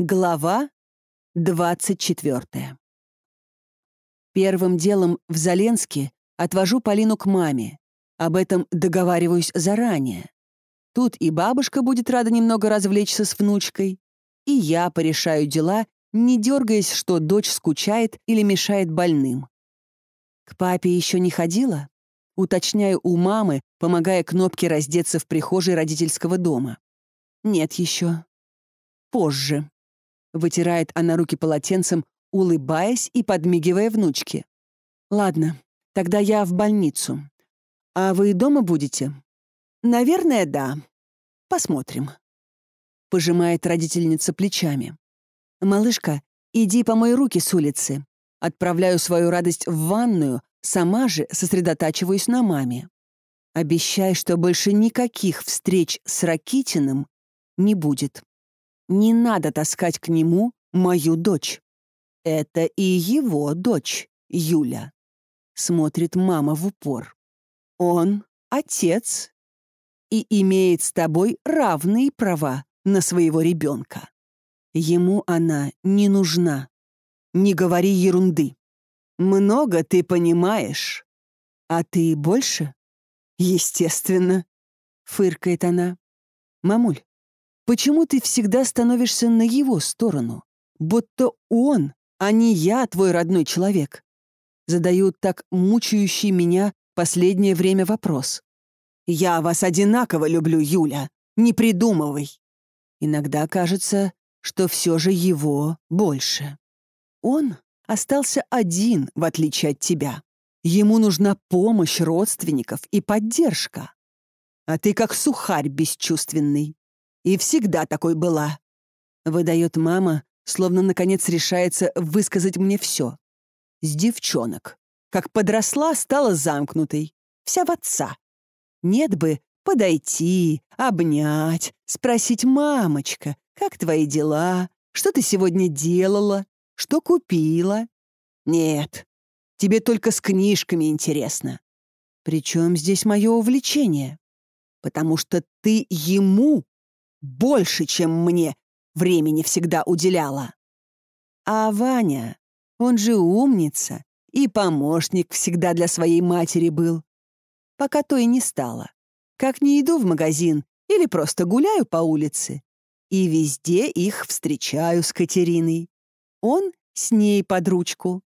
Глава 24. Первым делом в Заленске отвожу Полину к маме. Об этом договариваюсь заранее. Тут и бабушка будет рада немного развлечься с внучкой, и я порешаю дела, не дергаясь, что дочь скучает или мешает больным. К папе еще не ходила? Уточняю у мамы, помогая кнопке раздеться в прихожей родительского дома. Нет еще. Позже. Вытирает она руки полотенцем, улыбаясь и подмигивая внучке. «Ладно, тогда я в больницу. А вы дома будете?» «Наверное, да. Посмотрим». Пожимает родительница плечами. «Малышка, иди помой руки с улицы». Отправляю свою радость в ванную, сама же сосредотачиваюсь на маме. Обещай, что больше никаких встреч с Ракитиным не будет. Не надо таскать к нему мою дочь. Это и его дочь, Юля. Смотрит мама в упор. Он отец и имеет с тобой равные права на своего ребенка. Ему она не нужна. Не говори ерунды. Много ты понимаешь. А ты больше? Естественно, фыркает она. Мамуль, Почему ты всегда становишься на его сторону? Будто он, а не я, твой родной человек. Задаю так мучающий меня последнее время вопрос. «Я вас одинаково люблю, Юля. Не придумывай». Иногда кажется, что все же его больше. Он остался один, в отличие от тебя. Ему нужна помощь родственников и поддержка. А ты как сухарь бесчувственный. И всегда такой была. Выдает мама, словно наконец решается высказать мне все. С девчонок. Как подросла, стала замкнутой. Вся в отца. Нет бы подойти, обнять, спросить «мамочка, как твои дела? Что ты сегодня делала? Что купила?» Нет, тебе только с книжками интересно. Причем здесь мое увлечение? Потому что ты ему больше, чем мне времени всегда уделяла. А Ваня, он же умница и помощник всегда для своей матери был. Пока то и не стало. Как не иду в магазин или просто гуляю по улице, и везде их встречаю с Катериной. Он с ней под ручку.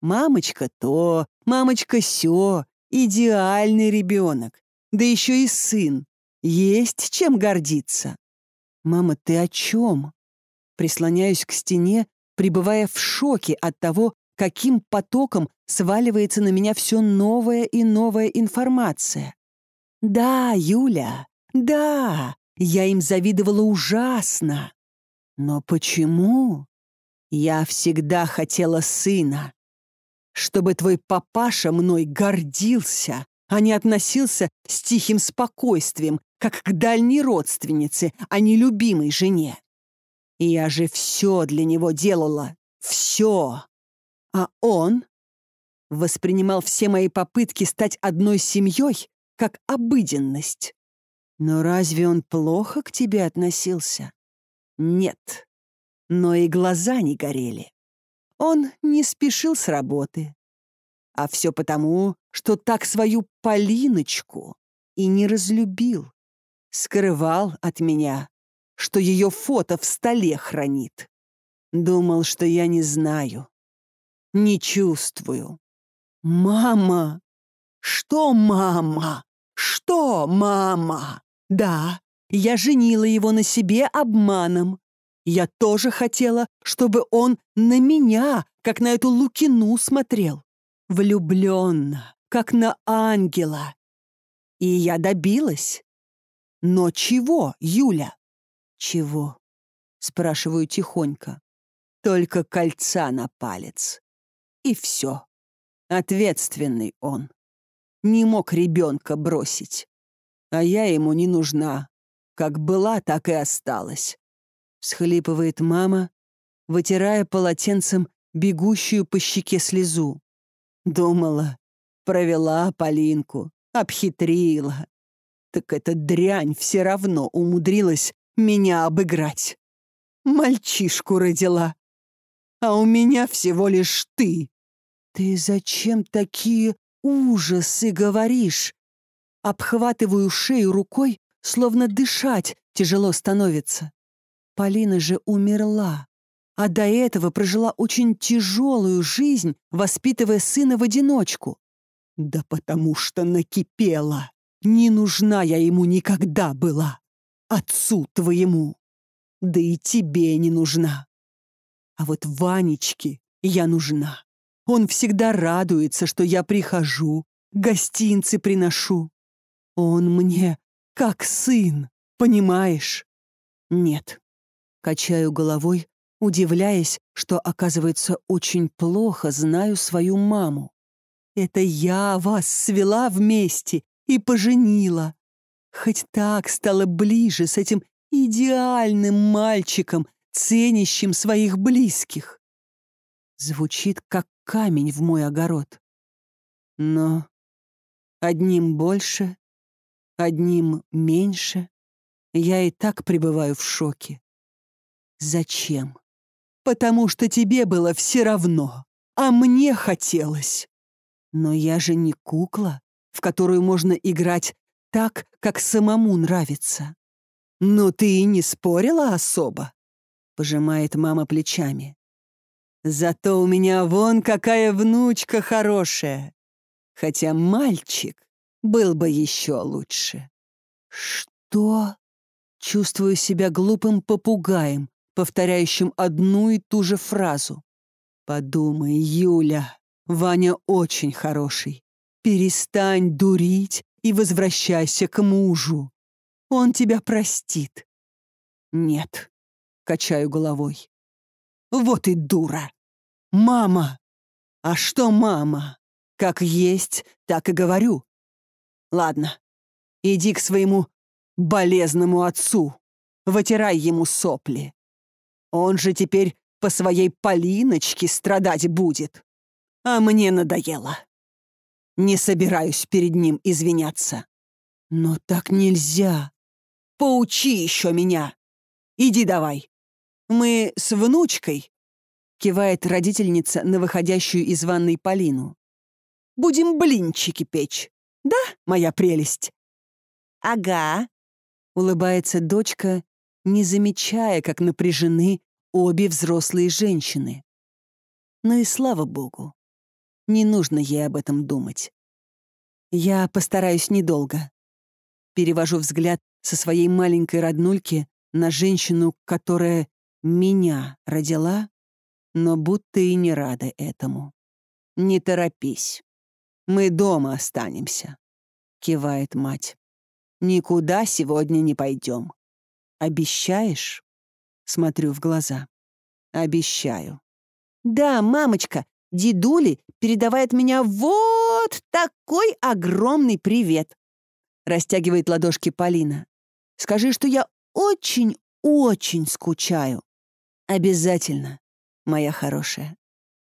Мамочка то, мамочка сё, идеальный ребенок, да еще и сын. Есть чем гордиться. «Мама, ты о чем?» Прислоняюсь к стене, пребывая в шоке от того, каким потоком сваливается на меня все новая и новая информация. «Да, Юля, да, я им завидовала ужасно. Но почему? Я всегда хотела сына. Чтобы твой папаша мной гордился, а не относился с тихим спокойствием, как к дальней родственнице, а не любимой жене. Я же все для него делала. Все. А он воспринимал все мои попытки стать одной семьей как обыденность. Но разве он плохо к тебе относился? Нет. Но и глаза не горели. Он не спешил с работы. А все потому, что так свою Полиночку и не разлюбил скрывал от меня, что ее фото в столе хранит. Думал, что я не знаю, не чувствую. «Мама! Что, мама? Что, мама? Да, я женила его на себе обманом. Я тоже хотела, чтобы он на меня, как на эту Лукину, смотрел. Влюбленно, как на ангела. И я добилась. Но чего, Юля? Чего? Спрашиваю тихонько. Только кольца на палец. И все. Ответственный он. Не мог ребенка бросить. А я ему не нужна. Как была, так и осталась. Схлипывает мама, вытирая полотенцем бегущую по щеке слезу. Думала, провела Полинку, обхитрила, так эта дрянь все равно умудрилась меня обыграть. Мальчишку родила. А у меня всего лишь ты. Ты зачем такие ужасы говоришь? Обхватываю шею рукой, словно дышать тяжело становится. Полина же умерла, а до этого прожила очень тяжелую жизнь, воспитывая сына в одиночку. Да потому что накипела. Не нужна я ему никогда была. Отцу твоему. Да и тебе не нужна. А вот Ванечке я нужна. Он всегда радуется, что я прихожу, гостинцы приношу. Он мне как сын, понимаешь? Нет. Качаю головой, удивляясь, что, оказывается, очень плохо знаю свою маму. Это я вас свела вместе и поженила. Хоть так стало ближе с этим идеальным мальчиком, ценящим своих близких. Звучит, как камень в мой огород. Но одним больше, одним меньше. Я и так пребываю в шоке. Зачем? Потому что тебе было все равно, а мне хотелось. Но я же не кукла, в которую можно играть так, как самому нравится. Но ты и не спорила особо, пожимает мама плечами. Зато у меня вон какая внучка хорошая. Хотя мальчик был бы еще лучше. Что? Чувствую себя глупым попугаем, повторяющим одну и ту же фразу. Подумай, Юля, Ваня очень хороший. Перестань дурить и возвращайся к мужу. Он тебя простит. Нет, качаю головой. Вот и дура. Мама. А что мама? Как есть, так и говорю. Ладно, иди к своему болезному отцу, вытирай ему сопли. Он же теперь по своей Полиночке страдать будет. А мне надоело. Не собираюсь перед ним извиняться. Но так нельзя. Поучи еще меня. Иди давай. Мы с внучкой, кивает родительница на выходящую из ванной Полину. Будем блинчики печь. Да, моя прелесть? Ага, улыбается дочка, не замечая, как напряжены обе взрослые женщины. Ну и слава богу. Не нужно ей об этом думать. Я постараюсь недолго. Перевожу взгляд со своей маленькой роднульки на женщину, которая меня родила, но будто и не рада этому. «Не торопись. Мы дома останемся», — кивает мать. «Никуда сегодня не пойдем. Обещаешь?» Смотрю в глаза. «Обещаю». «Да, мамочка, Дедули передавает меня вот такой огромный привет. Растягивает ладошки Полина. Скажи, что я очень-очень скучаю. Обязательно, моя хорошая.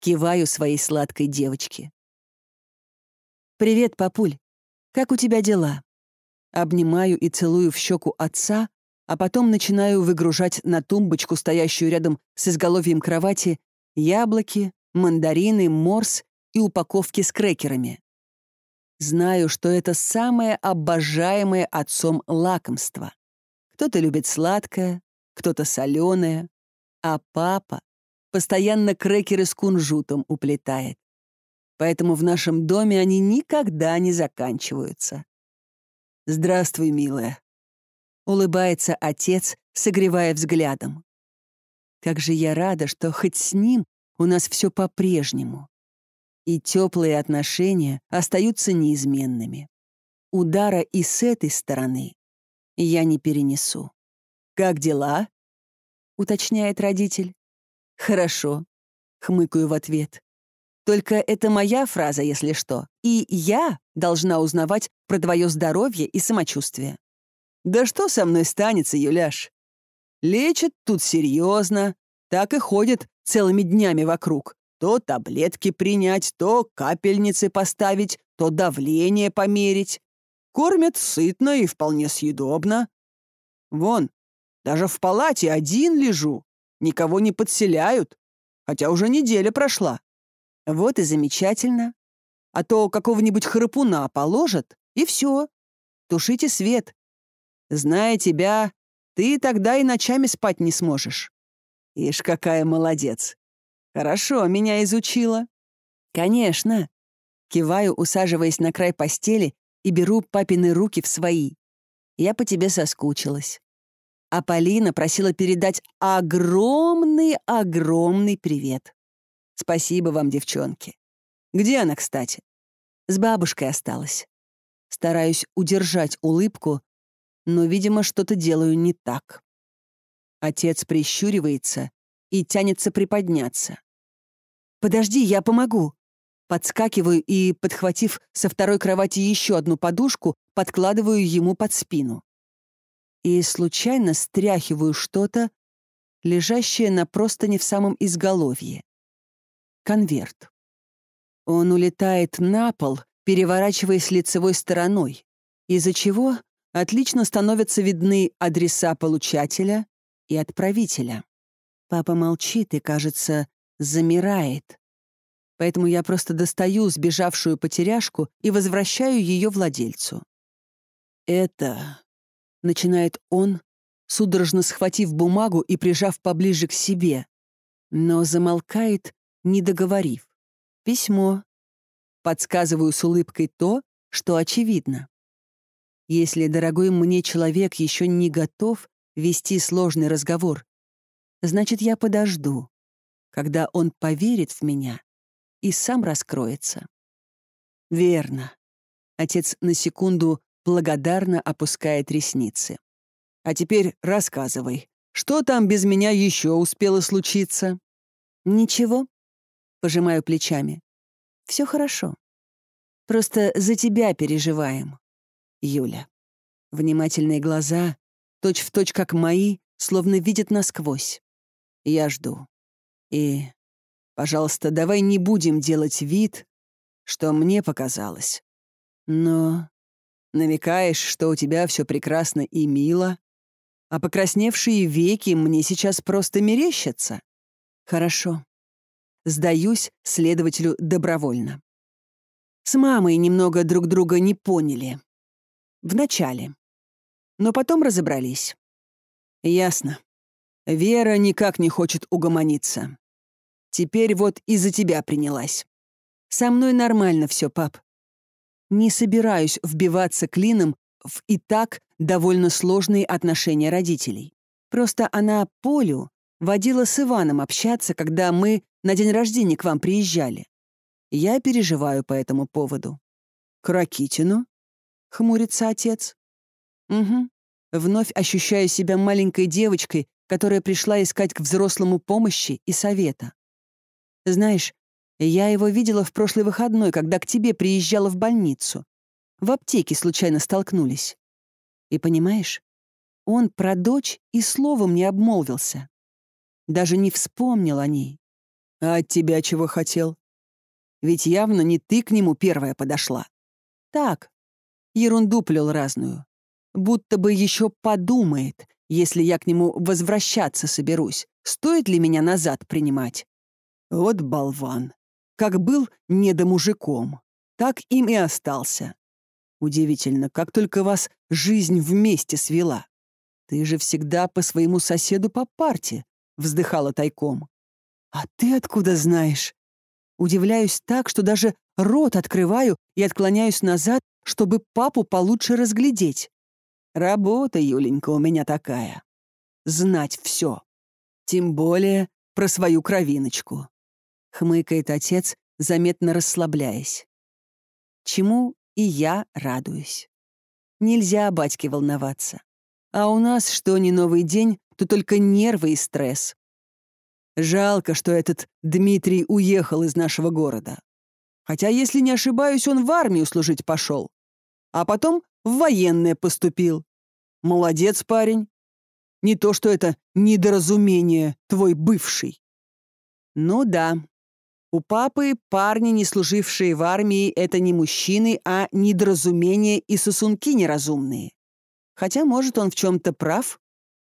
Киваю своей сладкой девочке. «Привет, папуль. Как у тебя дела?» Обнимаю и целую в щеку отца, а потом начинаю выгружать на тумбочку, стоящую рядом с изголовьем кровати, яблоки, мандарины, морс и упаковки с крекерами. Знаю, что это самое обожаемое отцом лакомство. Кто-то любит сладкое, кто-то соленое, а папа постоянно крекеры с кунжутом уплетает. Поэтому в нашем доме они никогда не заканчиваются. «Здравствуй, милая», — улыбается отец, согревая взглядом. Как же я рада, что хоть с ним у нас все по-прежнему. И теплые отношения остаются неизменными. Удара и с этой стороны я не перенесу. «Как дела?» — уточняет родитель. «Хорошо», — хмыкаю в ответ. «Только это моя фраза, если что, и я должна узнавать про твое здоровье и самочувствие». «Да что со мной станется, Юляш? Лечат тут серьезно, так и ходят целыми днями вокруг. То таблетки принять, то капельницы поставить, то давление померить. Кормят сытно и вполне съедобно. Вон, даже в палате один лежу, никого не подселяют, хотя уже неделя прошла. Вот и замечательно. А то какого-нибудь храпуна положат, и все. Тушите свет. Зная тебя, ты тогда и ночами спать не сможешь. Ишь, какая молодец. Хорошо меня изучила. Конечно. Киваю, усаживаясь на край постели и беру папины руки в свои. Я по тебе соскучилась. А Полина просила передать огромный-огромный привет. Спасибо вам, девчонки. Где она, кстати? С бабушкой осталась. Стараюсь удержать улыбку, но, видимо, что-то делаю не так. Отец прищуривается и тянется приподняться. «Подожди, я помогу!» Подскакиваю и, подхватив со второй кровати еще одну подушку, подкладываю ему под спину. И случайно стряхиваю что-то, лежащее на простыне в самом изголовье. Конверт. Он улетает на пол, переворачиваясь лицевой стороной, из-за чего отлично становятся видны адреса получателя и отправителя. Папа молчит и, кажется, замирает. Поэтому я просто достаю сбежавшую потеряшку и возвращаю ее владельцу. «Это...» — начинает он, судорожно схватив бумагу и прижав поближе к себе, но замолкает, не договорив. «Письмо». Подсказываю с улыбкой то, что очевидно. Если дорогой мне человек еще не готов вести сложный разговор, значит, я подожду, когда он поверит в меня и сам раскроется. Верно. Отец на секунду благодарно опускает ресницы. А теперь рассказывай, что там без меня еще успело случиться? Ничего. Пожимаю плечами. Все хорошо. Просто за тебя переживаем. Юля. Внимательные глаза, точь-в-точь точь как мои, словно видят насквозь. Я жду. И, пожалуйста, давай не будем делать вид, что мне показалось. Но намекаешь, что у тебя все прекрасно и мило, а покрасневшие веки мне сейчас просто мерещатся. Хорошо. Сдаюсь следователю добровольно. С мамой немного друг друга не поняли. Вначале. Но потом разобрались. Ясно. Вера никак не хочет угомониться. Теперь вот из-за тебя принялась. Со мной нормально все, пап. Не собираюсь вбиваться клином в и так довольно сложные отношения родителей. Просто она Полю водила с Иваном общаться, когда мы на день рождения к вам приезжали. Я переживаю по этому поводу. «К Ракитину?» — хмурится отец. «Угу. Вновь ощущаю себя маленькой девочкой, которая пришла искать к взрослому помощи и совета. Знаешь, я его видела в прошлый выходной, когда к тебе приезжала в больницу. В аптеке случайно столкнулись. И понимаешь, он про дочь и словом не обмолвился. Даже не вспомнил о ней. А от тебя чего хотел? Ведь явно не ты к нему первая подошла. Так, ерунду плел разную. Будто бы еще подумает, если я к нему возвращаться соберусь, стоит ли меня назад принимать? Вот болван. Как был недомужиком, так им и остался. Удивительно, как только вас жизнь вместе свела. Ты же всегда по своему соседу по парте, вздыхала тайком. А ты откуда знаешь? Удивляюсь так, что даже рот открываю и отклоняюсь назад, чтобы папу получше разглядеть. Работа, Юленька, у меня такая. Знать все. Тем более про свою кровиночку. Хмыкает отец, заметно расслабляясь. Чему и я радуюсь. Нельзя батьке волноваться. А у нас что не новый день, то только нервы и стресс. Жалко, что этот Дмитрий уехал из нашего города. Хотя, если не ошибаюсь, он в армию служить пошел. А потом в военное поступил. Молодец, парень. Не то, что это недоразумение, твой бывший. Ну да. У папы парни, не служившие в армии, это не мужчины, а недоразумения и сосунки неразумные. Хотя, может, он в чем-то прав,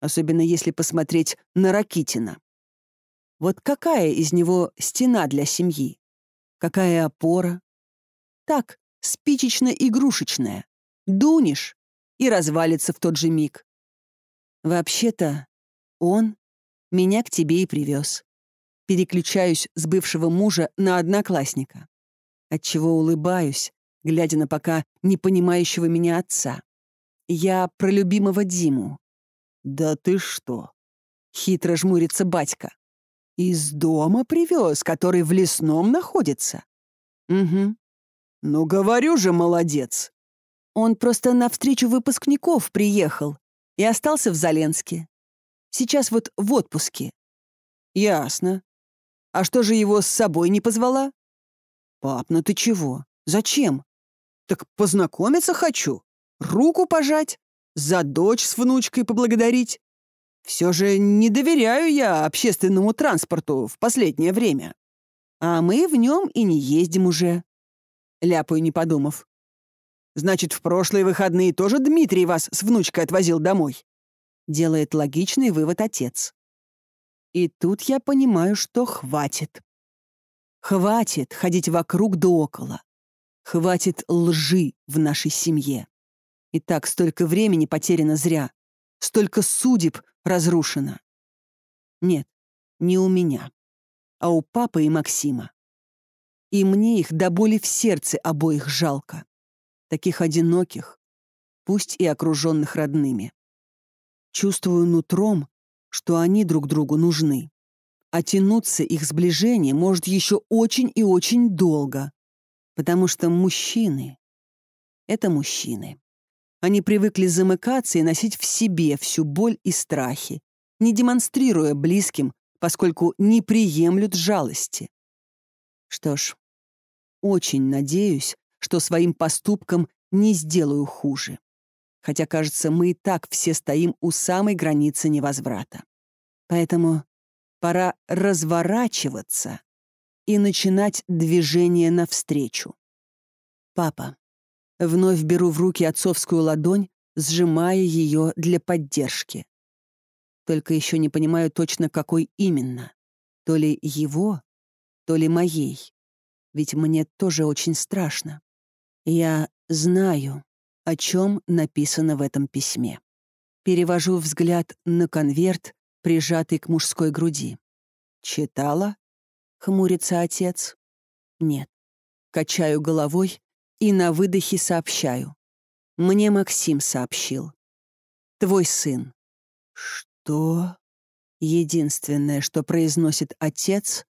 особенно если посмотреть на Ракитина. Вот какая из него стена для семьи? Какая опора? Так, спичечно-игрушечная. Дунешь и развалится в тот же миг. Вообще-то, он меня к тебе и привез. Переключаюсь с бывшего мужа на одноклассника. Отчего улыбаюсь, глядя на пока не понимающего меня отца. Я про любимого Диму. «Да ты что?» — хитро жмурится батька. «Из дома привез, который в лесном находится?» «Угу». «Ну, говорю же, молодец!» Он просто на встречу выпускников приехал и остался в Заленске. Сейчас вот в отпуске. Ясно. А что же его с собой не позвала? Пап, ну ты чего? Зачем? Так познакомиться хочу. Руку пожать. За дочь с внучкой поблагодарить. Все же не доверяю я общественному транспорту в последнее время. А мы в нем и не ездим уже. Ляпаю, не подумав. Значит, в прошлые выходные тоже Дмитрий вас с внучкой отвозил домой? Делает логичный вывод отец. И тут я понимаю, что хватит. Хватит ходить вокруг да около. Хватит лжи в нашей семье. И так столько времени потеряно зря. Столько судеб разрушено. Нет, не у меня, а у папы и Максима. И мне их до боли в сердце обоих жалко. Таких одиноких, пусть и окруженных родными. Чувствую нутром, что они друг другу нужны. А тянуться их сближение может еще очень и очень долго, потому что мужчины — это мужчины. Они привыкли замыкаться и носить в себе всю боль и страхи, не демонстрируя близким, поскольку не приемлют жалости. Что ж, очень надеюсь, что своим поступком не сделаю хуже. Хотя, кажется, мы и так все стоим у самой границы невозврата. Поэтому пора разворачиваться и начинать движение навстречу. Папа, Вновь беру в руки отцовскую ладонь, сжимая ее для поддержки. Только еще не понимаю точно, какой именно. То ли его, то ли моей. Ведь мне тоже очень страшно. Я знаю, о чем написано в этом письме. Перевожу взгляд на конверт, прижатый к мужской груди. «Читала?» — хмурится отец. «Нет». Качаю головой и на выдохе сообщаю. Мне Максим сообщил. Твой сын. Что? Единственное, что произносит отец,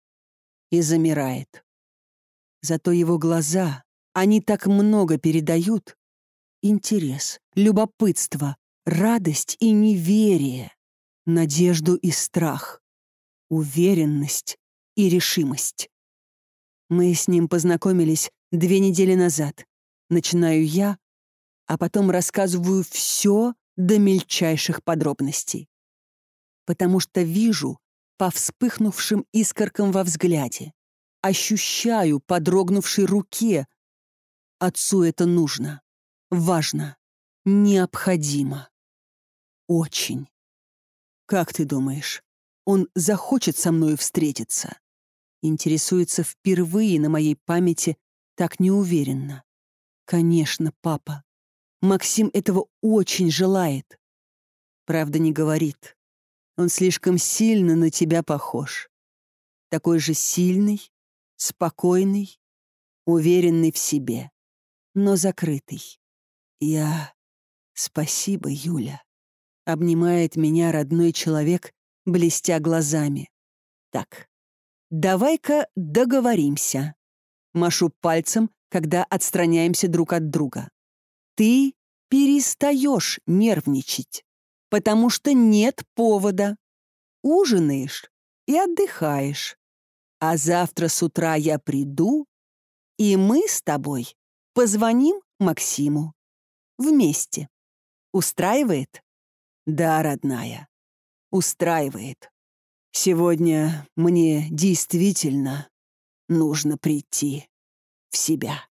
и замирает. Зато его глаза, они так много передают. Интерес, любопытство, радость и неверие, надежду и страх, уверенность и решимость. Мы с ним познакомились Две недели назад. Начинаю я, а потом рассказываю все до мельчайших подробностей. Потому что вижу по вспыхнувшим искоркам во взгляде, ощущаю по дрогнувшей руке. Отцу это нужно, важно, необходимо. Очень. Как ты думаешь, он захочет со мной встретиться? Интересуется впервые на моей памяти так неуверенно. Конечно, папа. Максим этого очень желает. Правда, не говорит. Он слишком сильно на тебя похож. Такой же сильный, спокойный, уверенный в себе, но закрытый. Я... Спасибо, Юля. Обнимает меня родной человек, блестя глазами. Так, давай-ка договоримся. Машу пальцем, когда отстраняемся друг от друга. Ты перестаешь нервничать, потому что нет повода. Ужинаешь и отдыхаешь. А завтра с утра я приду, и мы с тобой позвоним Максиму. Вместе. Устраивает? Да, родная, устраивает. Сегодня мне действительно нужно прийти в себя.